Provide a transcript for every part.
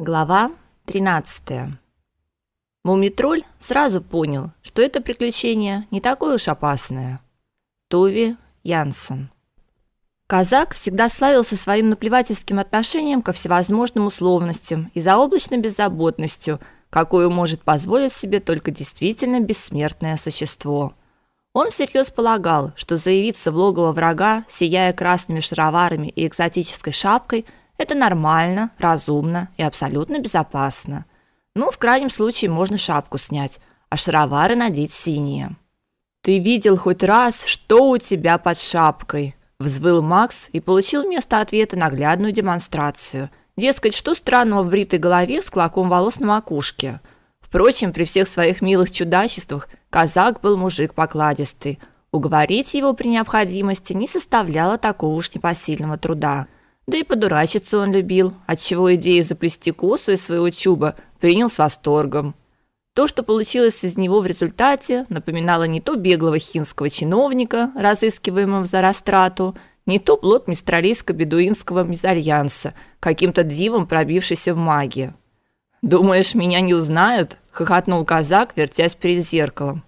Глава 13. Мумитроль сразу понял, что это приключение не такое уж опасное. Туви Янсен. Казак всегда славился своим наплевательским отношением ко всевозможным условностям и заоблачной беззаботностью, какую может позволить себе только действительно бессмертное существо. Он всерьез полагал, что заявиться в логово врага, сияя красными шароварами и экзотической шапкой – это нормально, разумно и абсолютно безопасно. Ну, в крайнем случае можно шапку снять, а шаровары надеть синие. Ты видел хоть раз, что у тебя под шапкой? взвыл Макс и получил вместо ответа наглядную демонстрацию. Дескать, что странного в бритой голове с клоком волос на макушке. Впрочем, при всех своих милых чудачествах казак был мужик покладистый. Уговорить его при необходимости не составляло такого уж непосильного труда. Да и подурачиться он любил, отчего идею заплести косу из своего чуба принял с восторгом. То, что получилось из него в результате, напоминало не то беглого хинского чиновника, разыскиваемого за растрату, не то плод мистралийско-бедуинского мезальянса, каким-то дивом пробившийся в магию. «Думаешь, меня не узнают?» – хохотнул казак, вертясь перед зеркалом.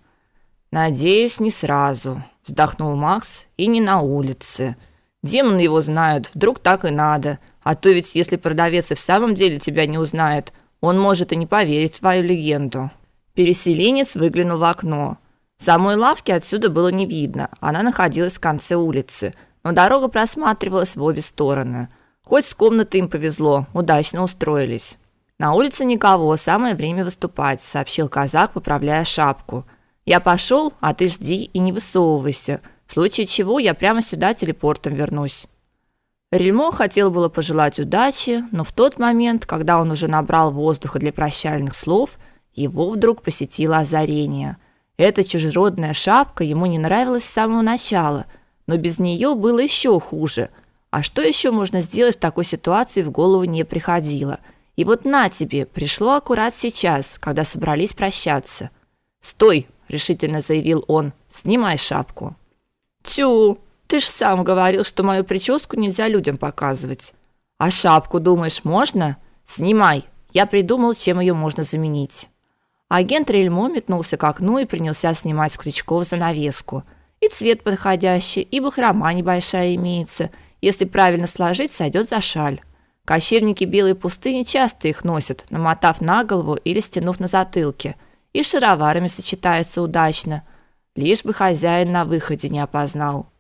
«Надеюсь, не сразу», – вздохнул Макс, – «и не на улице». Демоны его знают, вдруг так и надо. А то ведь если продавец и в самом деле тебя не узнает, он может и не поверить в свою легенду. Переселенец выглянул в окно. Самой лавки отсюда было не видно. Она находилась в конце улицы, но дорога просматривалась в обе стороны. Хоть с комнаты им повезло, удачно устроились. На улице никого, самое время выступать, сообщил казак, поправляя шапку. Я пошел, а ты жди и не высовывайся. В случае чего я прямо сюда телепортом вернусь. Рельмо хотел было пожелать удачи, но в тот момент, когда он уже набрал воздуха для прощальных слов, его вдруг посетило озарение. Эта чужеродная шапка ему не нравилась с самого начала, но без нее было еще хуже. А что еще можно сделать в такой ситуации в голову не приходило. И вот на тебе, пришло аккурат сейчас, когда собрались прощаться. "Стой", решительно заявил он. "Снимай шапку". Тю, ты ж сам говорил, что мою прическу нельзя людям показывать. А шапку, думаешь, можно? Снимай. Я придумал, чем ее можно заменить. Агент Рельмо метнулся к окну и принялся снимать с крючков занавеску. И цвет подходящий, и бахрома небольшая имеется. Если правильно сложить, сойдет за шаль. Кочевники белой пустыни часто их носят, намотав на голову или стянув на затылке. И шароварами сочетается удачно – лишь бы хозяин на выходе не опознал.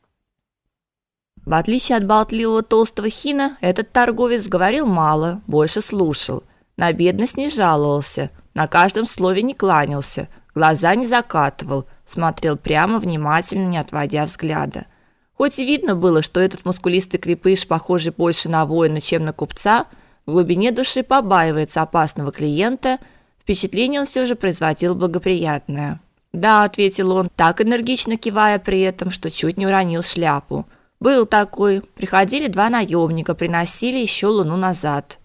В отличие от болтливого толстого хина, этот торговец говорил мало, больше слушал. На бедность не жаловался, на каждом слове не кланялся, глаза не закатывал, смотрел прямо внимательно, не отводя взгляда. Хоть и видно было, что этот мускулистый крепыш, похожий больше на воина, чем на купца, в глубине души побаивается опасного клиента, впечатление он все же производил благоприятное. Да, ответил он, так энергично кивая при этом, что чуть не уронил шляпу. Был такой. Приходили два наемника, приносили еще луну назад.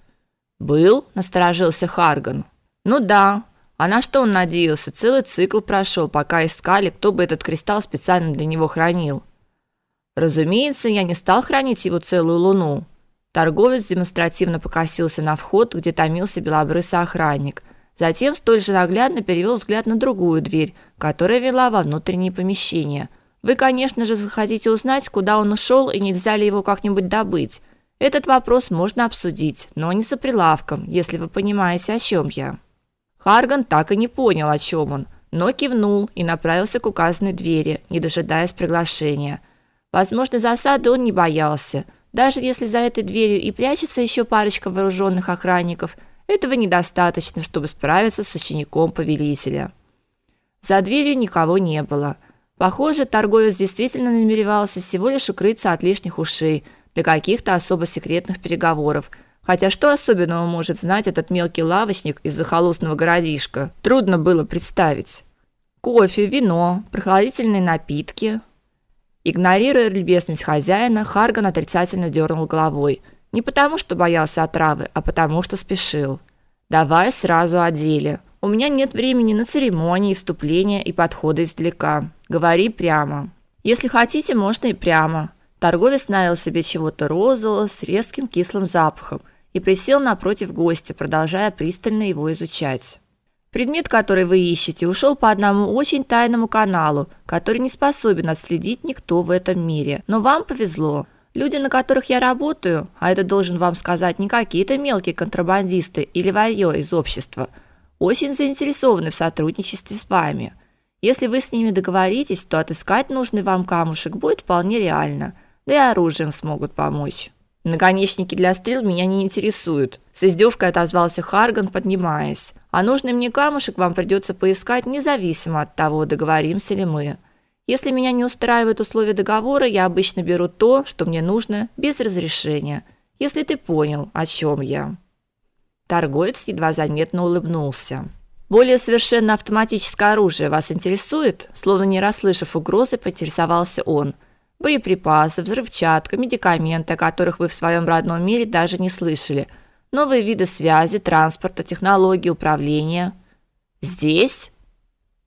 Был, насторожился Харган. Ну да. А на что он надеялся? Целый цикл прошел, пока искали, кто бы этот кристалл специально для него хранил. Разумеется, я не стал хранить его целую луну. Торговец демонстративно покосился на вход, где томился белобрысый охранник – Затем столь же наглядно перевел взгляд на другую дверь, которая вела во внутреннее помещение. Вы, конечно же, захотите узнать, куда он ушел и нельзя ли его как-нибудь добыть. Этот вопрос можно обсудить, но не за прилавком, если вы понимаете, о чем я. Харган так и не понял, о чем он, но кивнул и направился к указанной двери, не дожидаясь приглашения. Возможно, засады он не боялся. Даже если за этой дверью и прячется еще парочка вооруженных охранников – этого недостаточно, чтобы справиться с учеником повелителя. За дверью никого не было. Похоже, торговец действительно намеревался всего лишь укрыться от лишних ушей для каких-то особо секретных переговоров. Хотя что особенного может знать этот мелкий лавочник из захолустного городишка? Трудно было представить. Кофе, вино, прохладительные напитки. Игнорируя любезность хозяина, Харган отрицательно дернул головой – не потому, что боялся отравы, а потому, что спешил. Давай сразу о деле. У меня нет времени на церемонии, вступления и подходы издалека. Говори прямо. Если хотите, можно и прямо. Торговец налил себе чего-то розового с резким кислым запахом и присел напротив гостя, продолжая пристально его изучать. Предмет, который вы ищете, ушел по одному очень тайному каналу, который не способен отследить никто в этом мире. Но вам повезло. Люди, на которых я работаю, а это должен вам сказать не какие-то мелкие контрабандисты или варьё из общества, очень заинтересованы в сотрудничестве с вами. Если вы с ними договоритесь, то отыскать нужный вам камушек будет вполне реально, да и оружием смогут помочь. Наконечники для стрел меня не интересуют, с издевкой отозвался Харган, поднимаясь. А нужный мне камушек вам придется поискать независимо от того, договоримся ли мы. Если меня не устраивают условия договора, я обычно беру то, что мне нужно, без разрешения. Если ты понял, о чем я. Торговец едва заметно улыбнулся. Более совершенно автоматическое оружие вас интересует? Словно не расслышав угрозы, поинтересовался он боеприпасы, взрывчатка, медикаменты, о которых вы в своем родном мире даже не слышали, новые виды связи, транспорта, технологии управления. Здесь?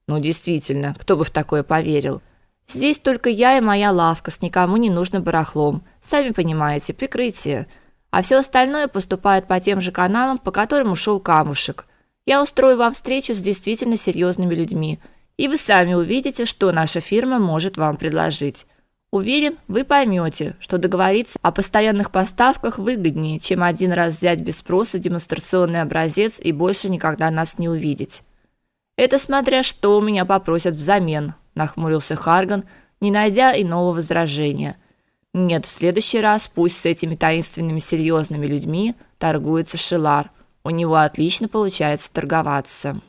Ну, действительно, кто бы в такое поверил? Здесь только я и моя лавка с никому не нужным барахлом. Сами понимаете, прикрытие. А все остальное поступает по тем же каналам, по которым ушел камушек. Я устрою вам встречу с действительно серьезными людьми, и вы сами увидите, что наша фирма может вам предложить. Уверен, вы поймете, что договориться о постоянных поставках выгоднее, чем один раз взять без спроса демонстрационный образец и больше никогда нас не увидеть. Это смотря что у меня попросят взамен, нахмурился Харган, не найдя иного возражения. Нет, в следующий раз пусть с этими таинственными серьезными людьми торгуется Шилар. У него отлично получается торговаться.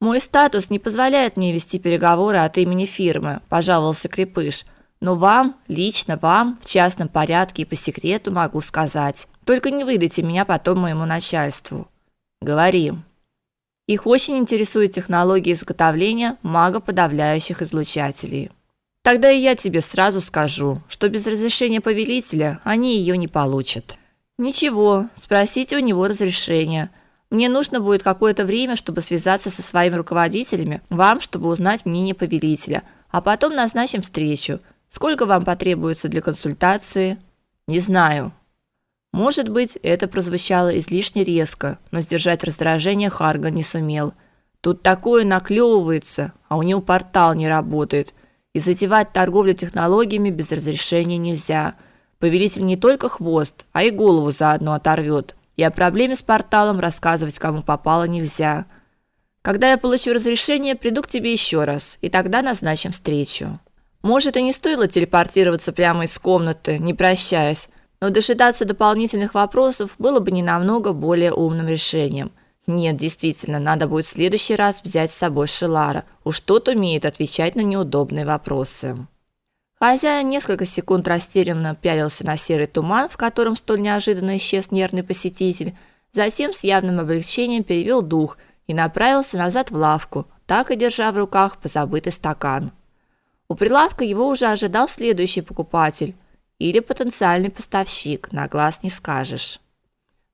Мой статус не позволяет мне вести переговоры от имени фирмы, пожаловался Крепыш. Но вам, лично вам, в частном порядке и по секрету могу сказать. Только не выдайте меня потом моему начальству. Говори. Их очень интересует технология изготовления магоподавляющих излучателей. Тогда и я тебе сразу скажу, что без разрешения повелителя они ее не получат. Ничего, спросите у него разрешения. Мне нужно будет какое-то время, чтобы связаться со своими руководителями, вам, чтобы узнать мнение повелителя, а потом назначим встречу. Сколько вам потребуется для консультации? Не знаю. Может быть, это прозвучало излишне резко, но сдержать раздражение Харга не сумел. Тут такое наклевывается, а у него портал не работает, и затевать торговлю технологиями без разрешения нельзя. Повелитель не только хвост, а и голову заодно оторвет. И о проблеме с порталом рассказывать кому попало нельзя. Когда я получу разрешение, приду к тебе еще раз, и тогда назначим встречу. Может, и не стоило телепортироваться прямо из комнаты, не прощаясь, но дожидаться дополнительных вопросов было бы не намного более умным решением. Нет, действительно, надо будет в следующий раз взять с собой Шелара. Уж тот умеет отвечать на неудобные вопросы. Хозяин несколько секунд растерянно пялился на серый туман, в котором столь неожиданно исчез нервный посетитель, затем с явным облегчением перевел дух и направился назад в лавку, так и держа в руках позабытый стакан. У прилавка его уже ожидал следующий покупатель или потенциальный поставщик, на глаз не скажешь.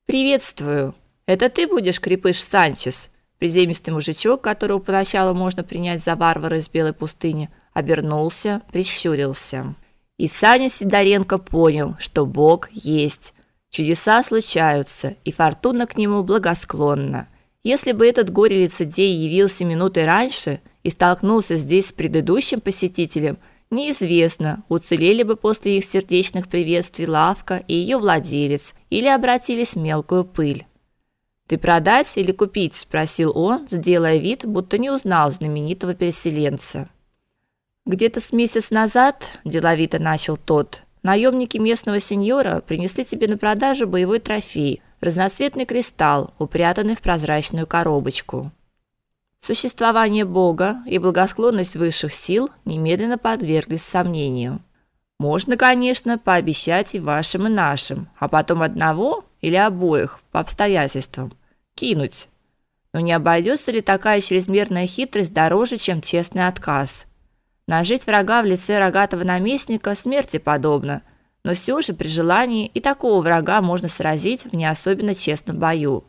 Приветствую. Это ты будешь крепыш Санчес? Приземистый мужичок, которого поначалу можно принять за варвара из белой пустыни, обернулся, прищурился. И Саня Сидоренко понял, что Бог есть. Чудеса случаются, и фортуна к нему благосклонна. Если бы этот горе-лицедей явился минутой раньше – и столкнулся здесь с предыдущим посетителем, неизвестно, уцелели бы после их сердечных приветствий лавка и ее владелец или обратились в мелкую пыль. «Ты продать или купить?» – спросил он, сделая вид, будто не узнал знаменитого переселенца. «Где-то с месяц назад, – деловито начал тот, – наемники местного сеньора принесли тебе на продажу боевой трофей – разноцветный кристалл, упрятанный в прозрачную коробочку. Существование Бога и благосклонность высших сил немедленно подверглись сомнению. Можно, конечно, пообещать и вашим, и нашим, а потом одного или обоих по обстоятельствам кинуть. Но не обойдется ли такая чрезмерная хитрость дороже, чем честный отказ? Нажить врага в лице рогатого наместника смерти подобно, но все же при желании и такого врага можно сразить в не особенно честном бою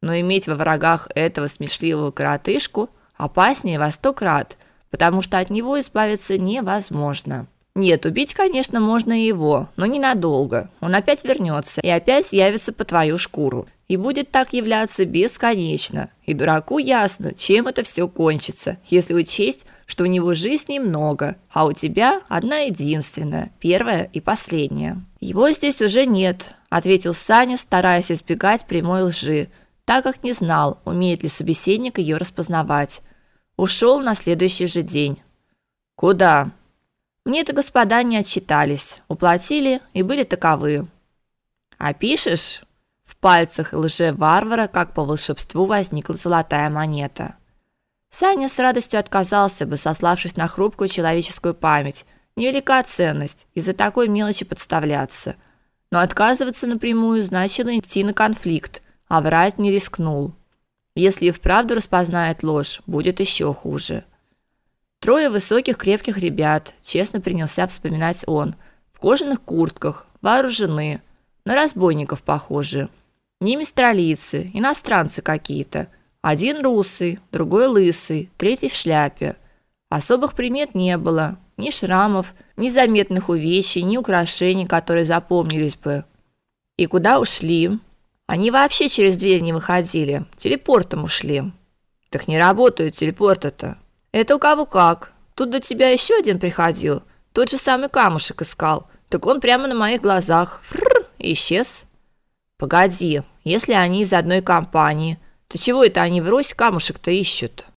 но иметь во врагах этого смешливого коротышку опаснее во сто крат, потому что от него избавиться невозможно. Нет, убить, конечно, можно и его, но ненадолго. Он опять вернется и опять явится по твою шкуру. и будет так являться бесконечно. И дураку ясно, чем это все кончится, если учесть, что у него жизни много, а у тебя одна единственная, первая и последняя. Его здесь уже нет, ответил Саня, стараясь избегать прямой лжи, так как не знал, умеет ли собеседник ее распознавать. Ушел на следующий же день. Куда? Мне-то господа не отчитались, уплатили и были таковы. А пишешь? В пальцах лже-варвара, как по волшебству, возникла золотая монета. Саня с радостью отказался бы, сославшись на хрупкую человеческую память. Невелика ценность из-за такой мелочи подставляться. Но отказываться напрямую значило идти на конфликт, а врать не рискнул. Если и вправду распознает ложь, будет еще хуже. Трое высоких крепких ребят, честно принялся вспоминать он, в кожаных куртках, вооружены, на разбойников похожи. Не мистралийцы, иностранцы какие-то. Один русый, другой лысый, третий в шляпе. Особых примет не было, ни шрамов, ни заметных увечий, ни украшений, которые запомнились бы. И куда ушли? Они вообще через дверь не выходили, телепортом ушли. Так не работают телепорты-то. Это у кого как. Тут до тебя еще один приходил. Тот же самый камушек искал. Так он прямо на моих глазах фррр, исчез. Погоди, если они из одной компании, то чего это они врозь камушек-то ищут?